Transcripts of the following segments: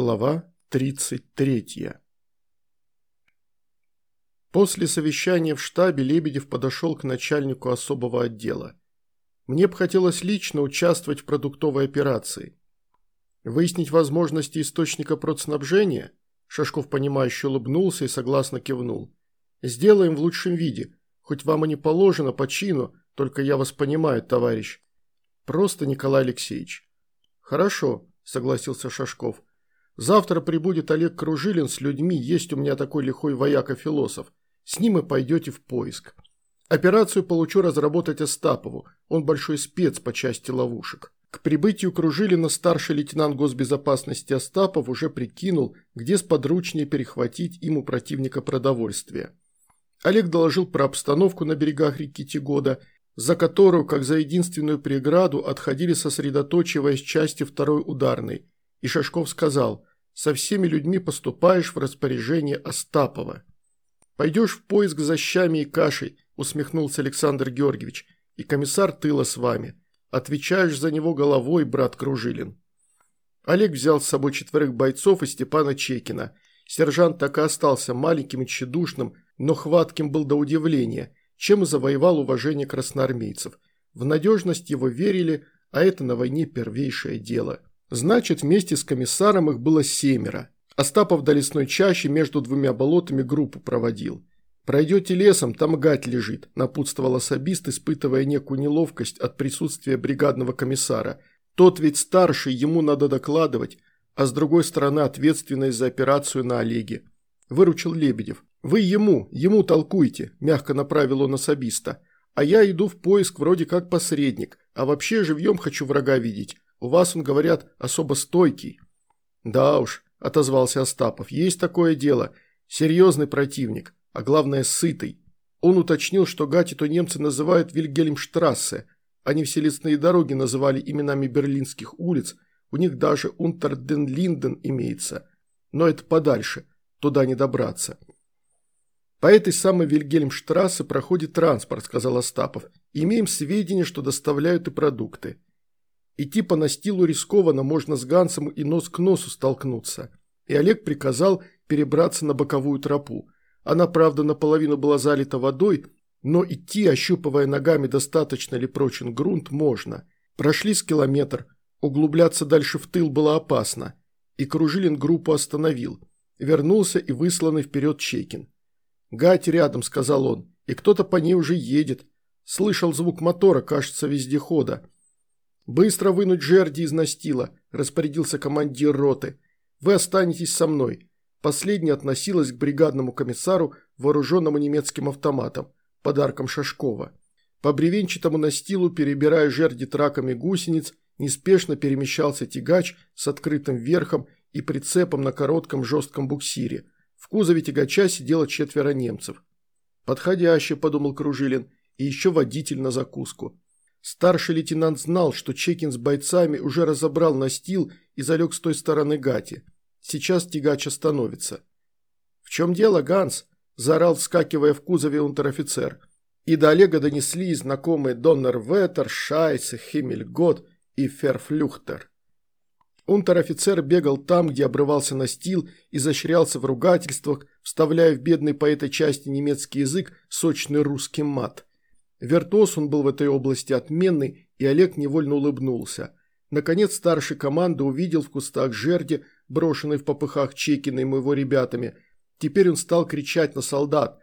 Глава 33 После совещания в штабе Лебедев подошел к начальнику особого отдела. Мне бы хотелось лично участвовать в продуктовой операции. Выяснить возможности источника продснабжения? Шашков, понимающе улыбнулся и согласно кивнул. Сделаем в лучшем виде. Хоть вам и не положено по чину, только я вас понимаю, товарищ. Просто Николай Алексеевич. Хорошо, согласился Шашков. Завтра прибудет Олег Кружилин с людьми, есть у меня такой лихой вояка-философ. С ним и пойдете в поиск. Операцию получу разработать Остапову, он большой спец по части ловушек. К прибытию Кружилина старший лейтенант госбезопасности Остапов уже прикинул, где сподручнее перехватить ему противника продовольствия. Олег доложил про обстановку на берегах реки Тигода, за которую, как за единственную преграду, отходили сосредоточиваясь части второй ударной. И Шашков сказал, со всеми людьми поступаешь в распоряжение Остапова. «Пойдешь в поиск за щами и кашей», – усмехнулся Александр Георгиевич, – «и комиссар тыла с вами. Отвечаешь за него головой, брат Кружилин». Олег взял с собой четверых бойцов и Степана Чекина. Сержант так и остался маленьким и тщедушным, но хватким был до удивления, чем и завоевал уважение красноармейцев. В надежность его верили, а это на войне первейшее дело. Значит, вместе с комиссаром их было семеро. Остапов до лесной чащи между двумя болотами группу проводил. «Пройдете лесом, там гать лежит», – напутствовал особист, испытывая некую неловкость от присутствия бригадного комиссара. «Тот ведь старший, ему надо докладывать, а с другой стороны ответственность за операцию на Олеге». Выручил Лебедев. «Вы ему, ему толкуйте», – мягко направил он особиста. «А я иду в поиск вроде как посредник, а вообще живьем хочу врага видеть. У вас, он, говорят, особо стойкий». «Да уж», – отозвался Остапов, – «есть такое дело. Серьезный противник, а главное, сытый». Он уточнил, что Гатиту немцы называют Вильгельмштрассе. Они все лесные дороги называли именами берлинских улиц, у них даже Унтерден-Линден имеется. Но это подальше, туда не добраться. «По этой самой Вильгельмштрассе проходит транспорт», – сказал Остапов. «Имеем сведения, что доставляют и продукты. Идти по настилу рискованно, можно с Гансом и нос к носу столкнуться. И Олег приказал перебраться на боковую тропу. Она, правда, наполовину была залита водой, но идти, ощупывая ногами, достаточно ли прочен грунт, можно. Прошли с километр, углубляться дальше в тыл было опасно. И Кружилин группу остановил. Вернулся и высланный вперед Чекин. «Гать рядом», — сказал он, — «и кто-то по ней уже едет. Слышал звук мотора, кажется, вездехода. «Быстро вынуть жерди из настила», – распорядился командир роты. «Вы останетесь со мной». Последняя относилась к бригадному комиссару, вооруженному немецким автоматом, подарком Шашкова. По бревенчатому настилу, перебирая жерди траками гусениц, неспешно перемещался тягач с открытым верхом и прицепом на коротком жестком буксире. В кузове тягача сидело четверо немцев. «Подходяще», – подумал Кружилин, – «и еще водитель на закуску». Старший лейтенант знал, что Чекин с бойцами уже разобрал настил и залег с той стороны гати. Сейчас тягач остановится. «В чем дело, Ганс?» – заорал, вскакивая в кузове унтер-офицер. И до Олега донесли знакомые Доннер Веттер, Шайсе, Химмельгот и Ферфлюхтер. Унтер-офицер бегал там, где обрывался настил, изощрялся в ругательствах, вставляя в бедный по этой части немецкий язык сочный русский мат. Вертос он был в этой области отменный, и Олег невольно улыбнулся. Наконец старший команды увидел в кустах жерди, брошенный в попыхах Чекиным его ребятами. Теперь он стал кричать на солдат.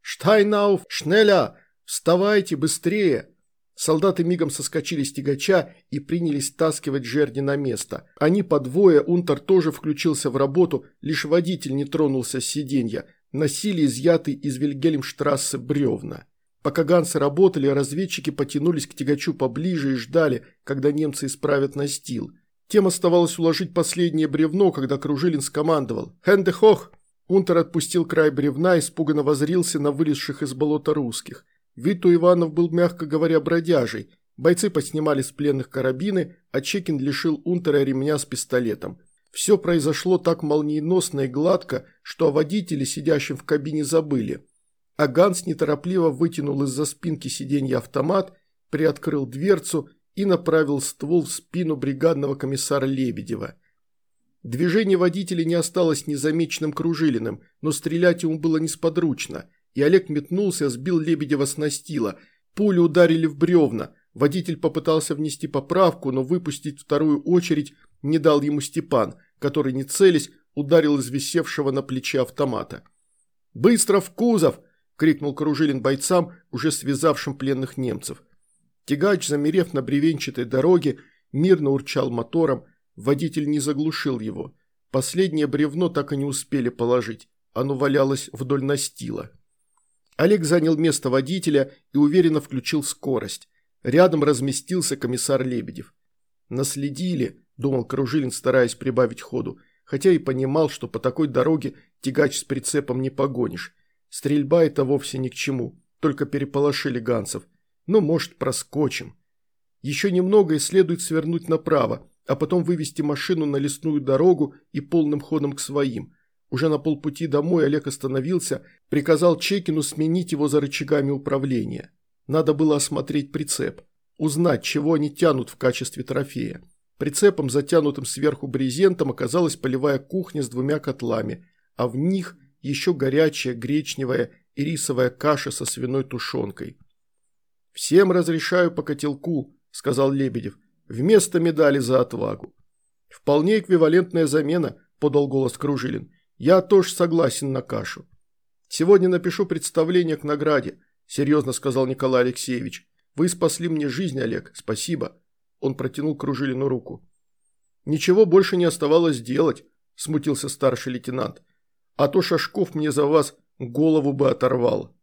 «Штайнауф! Шнеля! Вставайте, быстрее!» Солдаты мигом соскочили с тягача и принялись таскивать жерди на место. Они по двое, Унтер тоже включился в работу, лишь водитель не тронулся с сиденья. Носили изъятый из Вильгельмштрассе бревна. Пока ганцы работали, разведчики потянулись к тягачу поближе и ждали, когда немцы исправят настил. Тем оставалось уложить последнее бревно, когда Кружилин скомандовал «Хенде хох!». Унтер отпустил край бревна и испуганно возрился на вылезших из болота русских. Вид у Иванов был, мягко говоря, бродяжей. Бойцы поснимали с пленных карабины, а Чекин лишил Унтера ремня с пистолетом. Все произошло так молниеносно и гладко, что о водителе, сидящем в кабине, забыли а Ганс неторопливо вытянул из-за спинки сиденья автомат, приоткрыл дверцу и направил ствол в спину бригадного комиссара Лебедева. Движение водителя не осталось незамеченным Кружилиным, но стрелять ему было несподручно, и Олег метнулся, сбил Лебедева с настила. Пули ударили в бревна. Водитель попытался внести поправку, но выпустить вторую очередь не дал ему Степан, который, не целясь, ударил из висевшего на плече автомата. «Быстро в кузов!» – крикнул Кружилин бойцам, уже связавшим пленных немцев. Тягач, замерев на бревенчатой дороге, мирно урчал мотором, водитель не заглушил его. Последнее бревно так и не успели положить, оно валялось вдоль настила. Олег занял место водителя и уверенно включил скорость. Рядом разместился комиссар Лебедев. «Наследили», – думал Кружилин, стараясь прибавить ходу, хотя и понимал, что по такой дороге тягач с прицепом не погонишь. Стрельба это вовсе ни к чему, только переполошили ганцев. Ну, может, проскочим. Еще немного и следует свернуть направо, а потом вывести машину на лесную дорогу и полным ходом к своим. Уже на полпути домой Олег остановился, приказал Чекину сменить его за рычагами управления. Надо было осмотреть прицеп, узнать, чего они тянут в качестве трофея. Прицепом, затянутым сверху брезентом, оказалась полевая кухня с двумя котлами, а в них еще горячая гречневая и рисовая каша со свиной тушенкой. «Всем разрешаю по котелку», – сказал Лебедев, – «вместо медали за отвагу». «Вполне эквивалентная замена», – подал голос Кружилин. «Я тоже согласен на кашу». «Сегодня напишу представление к награде», – серьезно сказал Николай Алексеевич. «Вы спасли мне жизнь, Олег, спасибо». Он протянул Кружилину руку. «Ничего больше не оставалось делать», – смутился старший лейтенант. «А то Шашков мне за вас голову бы оторвал».